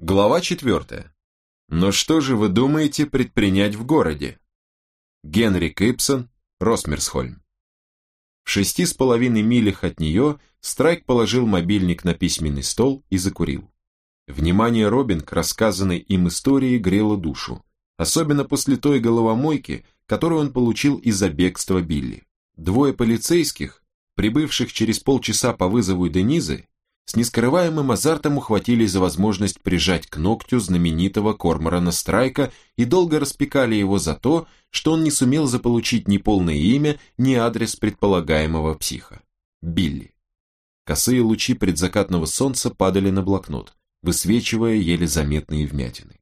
Глава четвертая. Но что же вы думаете предпринять в городе? Генри Кипсон, Росмерсхольм. В шести с половиной милях от нее Страйк положил мобильник на письменный стол и закурил. Внимание Робин к рассказанной им истории грело душу, особенно после той головомойки, которую он получил из-за бегства Билли. Двое полицейских, прибывших через полчаса по вызову Денизы, с нескрываемым азартом ухватились за возможность прижать к ногтю знаменитого Корморана Страйка и долго распекали его за то, что он не сумел заполучить ни полное имя, ни адрес предполагаемого психа. Билли. Косые лучи предзакатного солнца падали на блокнот, высвечивая еле заметные вмятины.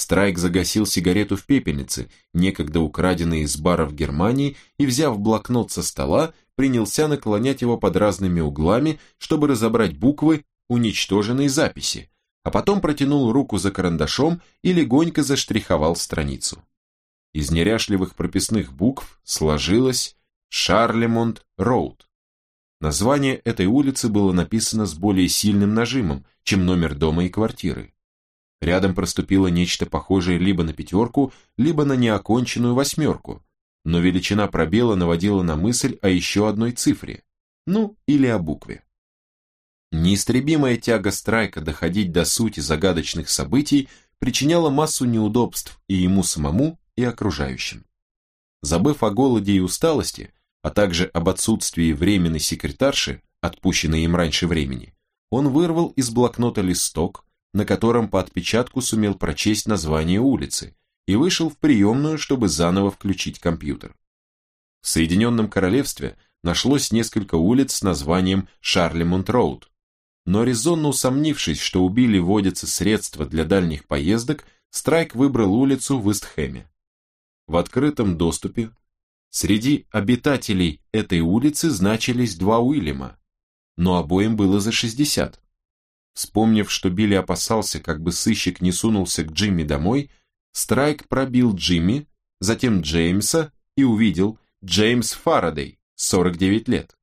Страйк загасил сигарету в пепельнице, некогда украденной из бара в Германии, и, взяв блокнот со стола, принялся наклонять его под разными углами, чтобы разобрать буквы уничтоженной записи, а потом протянул руку за карандашом и легонько заштриховал страницу. Из неряшливых прописных букв сложилось Шарлемонт Роуд. Название этой улицы было написано с более сильным нажимом, чем номер дома и квартиры. Рядом проступило нечто похожее либо на пятерку, либо на неоконченную восьмерку, но величина пробела наводила на мысль о еще одной цифре, ну или о букве. Неистребимая тяга Страйка доходить до сути загадочных событий причиняла массу неудобств и ему самому, и окружающим. Забыв о голоде и усталости, а также об отсутствии временной секретарши, отпущенной им раньше времени, он вырвал из блокнота листок, на котором по отпечатку сумел прочесть название улицы, и вышел в приемную, чтобы заново включить компьютер. В Соединенном Королевстве нашлось несколько улиц с названием Шарлемонт-Роуд, но резонно усомнившись, что у Билли водятся средства для дальних поездок, Страйк выбрал улицу в Истхэме. В открытом доступе среди обитателей этой улицы значились два Уильяма, но обоим было за 60. Вспомнив, что Билли опасался, как бы сыщик не сунулся к Джимми домой, Страйк пробил Джимми, затем Джеймса и увидел Джеймс Фарадей, 49 лет.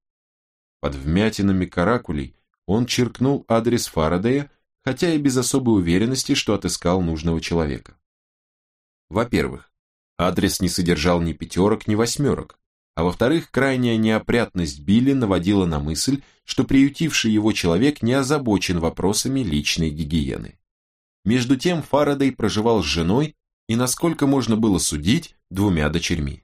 Под вмятинами каракулей он черкнул адрес Фарадея, хотя и без особой уверенности, что отыскал нужного человека. Во-первых, адрес не содержал ни пятерок, ни восьмерок, а во-вторых, крайняя неопрятность Билли наводила на мысль, что приютивший его человек не озабочен вопросами личной гигиены. Между тем Фарадей проживал с женой и, насколько можно было судить, двумя дочерьми.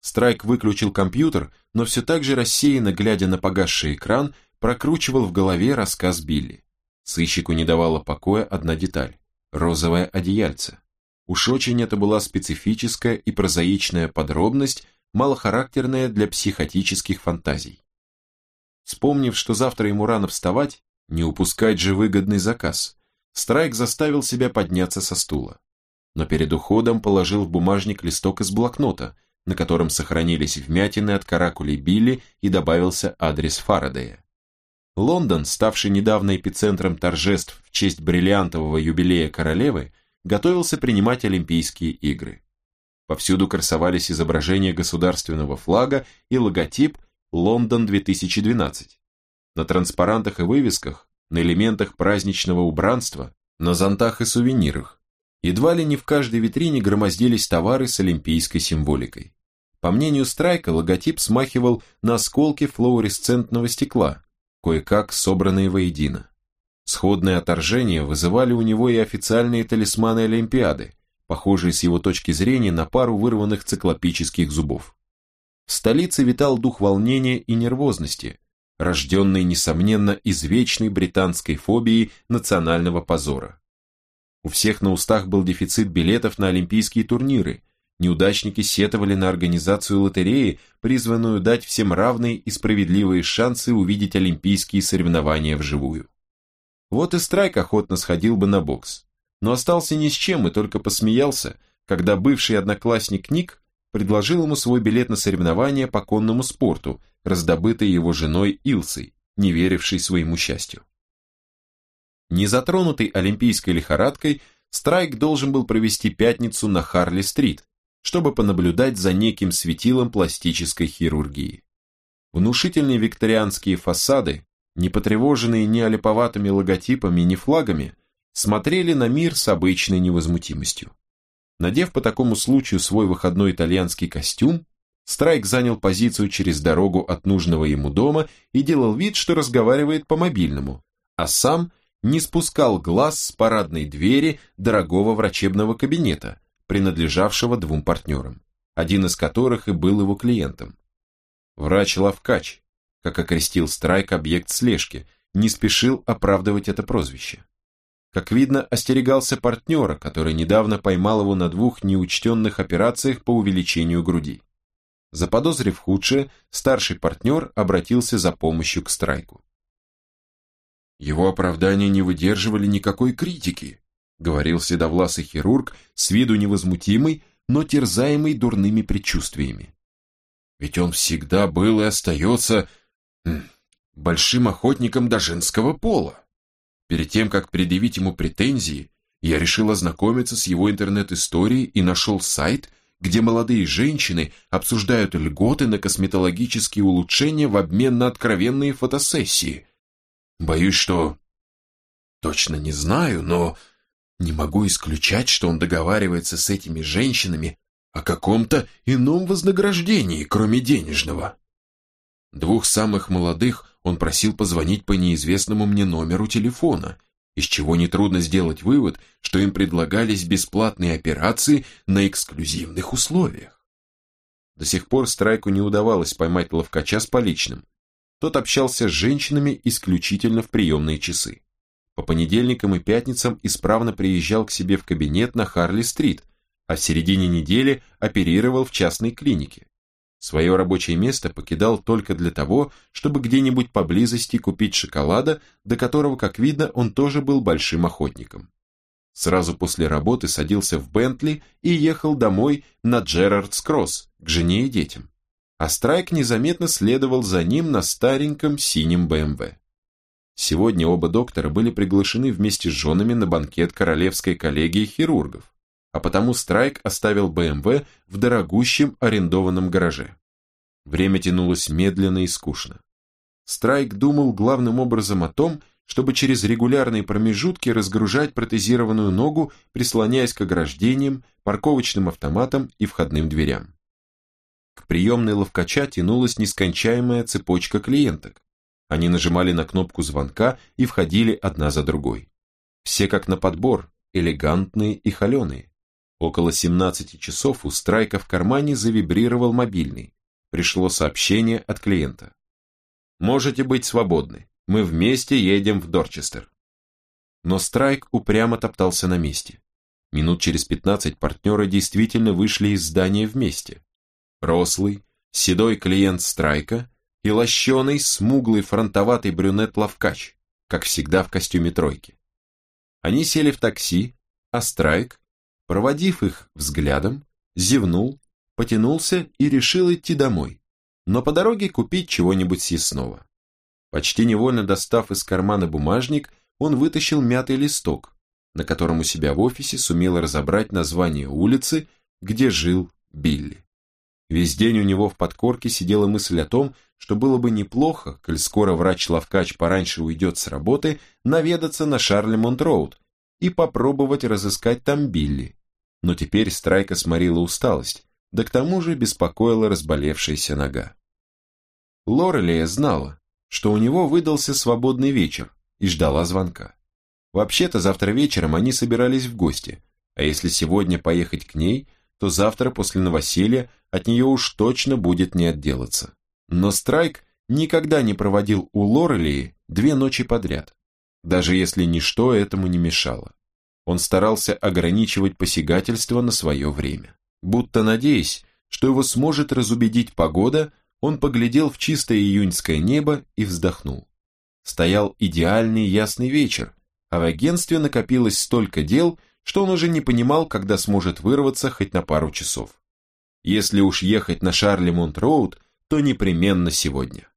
Страйк выключил компьютер, но все так же рассеянно, глядя на погасший экран, прокручивал в голове рассказ Билли. Сыщику не давала покоя одна деталь – розовое одеяльце. Уж очень это была специфическая и прозаичная подробность, малохарактерная для психотических фантазий. Вспомнив, что завтра ему рано вставать, не упускать же выгодный заказ, Страйк заставил себя подняться со стула. Но перед уходом положил в бумажник листок из блокнота, на котором сохранились вмятины от каракулей Билли и добавился адрес Фарадея. Лондон, ставший недавно эпицентром торжеств в честь бриллиантового юбилея королевы, готовился принимать Олимпийские игры. Повсюду красовались изображения государственного флага и логотип «Лондон 2012». На транспарантах и вывесках на элементах праздничного убранства, на зонтах и сувенирах. Едва ли не в каждой витрине громоздились товары с олимпийской символикой. По мнению Страйка, логотип смахивал на осколки флуоресцентного стекла, кое-как собранные воедино. Сходные отторжения вызывали у него и официальные талисманы Олимпиады, похожие с его точки зрения на пару вырванных циклопических зубов. В столице витал дух волнения и нервозности, рожденный, несомненно, из вечной британской фобии национального позора. У всех на устах был дефицит билетов на олимпийские турниры, неудачники сетовали на организацию лотереи, призванную дать всем равные и справедливые шансы увидеть олимпийские соревнования вживую. Вот и Страйк охотно сходил бы на бокс, но остался ни с чем и только посмеялся, когда бывший одноклассник Ник предложил ему свой билет на соревнования по конному спорту, раздобытый его женой Илсой, не верившей своему счастью. Не затронутый олимпийской лихорадкой, Страйк должен был провести пятницу на Харли-стрит, чтобы понаблюдать за неким светилом пластической хирургии. Внушительные викторианские фасады, не потревоженные ни олиповатыми логотипами, ни флагами, смотрели на мир с обычной невозмутимостью. Надев по такому случаю свой выходной итальянский костюм, Страйк занял позицию через дорогу от нужного ему дома и делал вид, что разговаривает по мобильному, а сам не спускал глаз с парадной двери дорогого врачебного кабинета, принадлежавшего двум партнерам, один из которых и был его клиентом. Врач-лавкач, как окрестил Страйк объект слежки, не спешил оправдывать это прозвище. Как видно, остерегался партнера, который недавно поймал его на двух неучтенных операциях по увеличению груди. Заподозрив худшее, старший партнер обратился за помощью к Страйку. Его оправдания не выдерживали никакой критики, говорил седовласый хирург, с виду невозмутимый, но терзаемый дурными предчувствиями. Ведь он всегда был и остается большим охотником до женского пола. Перед тем, как предъявить ему претензии, я решил ознакомиться с его интернет-историей и нашел сайт, где молодые женщины обсуждают льготы на косметологические улучшения в обмен на откровенные фотосессии. Боюсь, что... Точно не знаю, но не могу исключать, что он договаривается с этими женщинами о каком-то ином вознаграждении, кроме денежного. Двух самых молодых он просил позвонить по неизвестному мне номеру телефона, из чего нетрудно сделать вывод, что им предлагались бесплатные операции на эксклюзивных условиях. До сих пор Страйку не удавалось поймать ловкача с поличным. Тот общался с женщинами исключительно в приемные часы. По понедельникам и пятницам исправно приезжал к себе в кабинет на Харли-стрит, а в середине недели оперировал в частной клинике. Свое рабочее место покидал только для того, чтобы где-нибудь поблизости купить шоколада, до которого, как видно, он тоже был большим охотником. Сразу после работы садился в Бентли и ехал домой на Джерардс-Кросс к жене и детям. А Страйк незаметно следовал за ним на стареньком синем БМВ. Сегодня оба доктора были приглашены вместе с женами на банкет Королевской коллегии хирургов а потому Страйк оставил БМВ в дорогущем арендованном гараже. Время тянулось медленно и скучно. Страйк думал главным образом о том, чтобы через регулярные промежутки разгружать протезированную ногу, прислоняясь к ограждениям, парковочным автоматам и входным дверям. К приемной ловкача тянулась нескончаемая цепочка клиенток. Они нажимали на кнопку звонка и входили одна за другой. Все как на подбор, элегантные и холеные. Около 17 часов у Страйка в кармане завибрировал мобильный. Пришло сообщение от клиента. «Можете быть свободны. Мы вместе едем в Дорчестер». Но Страйк упрямо топтался на месте. Минут через 15 партнеры действительно вышли из здания вместе. Рослый, седой клиент Страйка и лощеный, смуглый, фронтоватый брюнет-лавкач, как всегда в костюме тройки. Они сели в такси, а Страйк Проводив их взглядом, зевнул, потянулся и решил идти домой, но по дороге купить чего-нибудь съестного. Почти невольно достав из кармана бумажник, он вытащил мятый листок, на котором у себя в офисе сумел разобрать название улицы, где жил Билли. Весь день у него в подкорке сидела мысль о том, что было бы неплохо, коль скоро врач-лавкач пораньше уйдет с работы, наведаться на Шарлемонт-Роуд и попробовать разыскать там Билли, но теперь Страйка сморила усталость, да к тому же беспокоила разболевшаяся нога. Лорелия знала, что у него выдался свободный вечер и ждала звонка. Вообще-то завтра вечером они собирались в гости, а если сегодня поехать к ней, то завтра после новоселья от нее уж точно будет не отделаться. Но Страйк никогда не проводил у Лорелии две ночи подряд, даже если ничто этому не мешало он старался ограничивать посягательство на свое время. Будто надеясь, что его сможет разубедить погода, он поглядел в чистое июньское небо и вздохнул. Стоял идеальный ясный вечер, а в агентстве накопилось столько дел, что он уже не понимал, когда сможет вырваться хоть на пару часов. Если уж ехать на Шарлемонт-Роуд, то непременно сегодня.